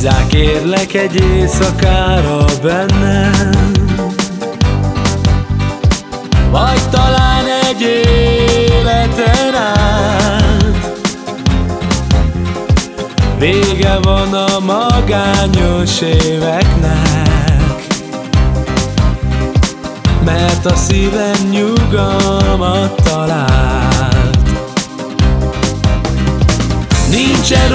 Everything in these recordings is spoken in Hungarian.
Bízzák kérlek egy éjszakára bennem. Vagy talán egy életen át. Vége van a magányos éveknek. Mert a szívem nyugalmat talált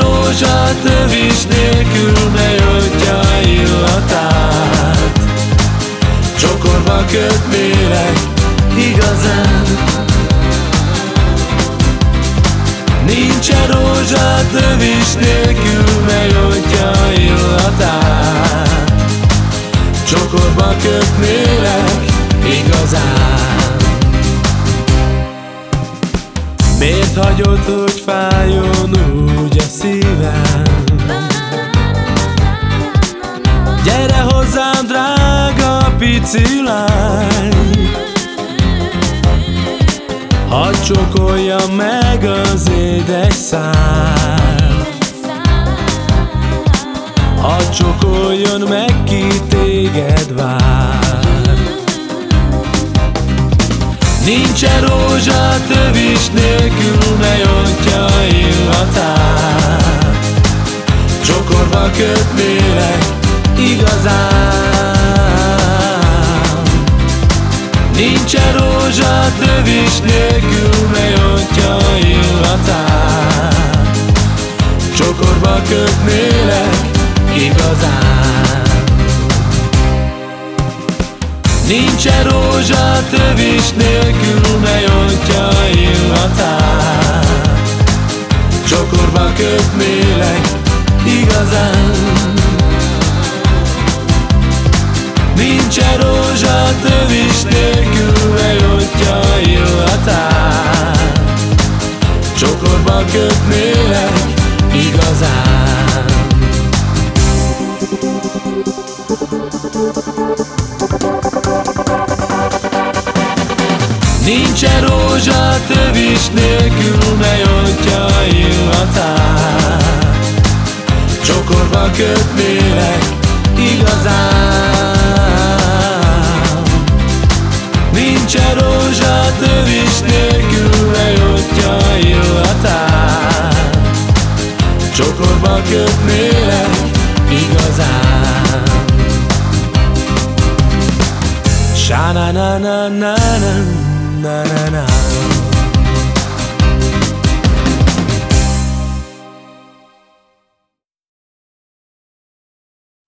rózsa tövis nélkül ne jöttja illatát. Csokorba kötnélek igazán. Nincsen rózsa tövis nélkül jöttja illatát. Csokorba kötnélek igazán. Miért hagyod, hogy fájjon drága pici lány. Hadd csokolja meg az édes szám. Hadd csokoljon meg, ki téged vár. Nincsen rózsa tövis nélkül ne jontja illatát. Csokorba kötnélek igazán Nincsen rózsa tövis nélkül ne jontja illatát Csokorba kötnélek igazán. Nincsen rózsa tövis nélkül ne jontja illatát Csokorba kötnélek igazán. Nincsen rózsa tövis nélkül Csokorba kötnélek igazán. Nincsen rózsa tövis nélkül ne jontja illatát. Csokorba kötnélek igazán kötnélek igazán. Sha na na na na na na na na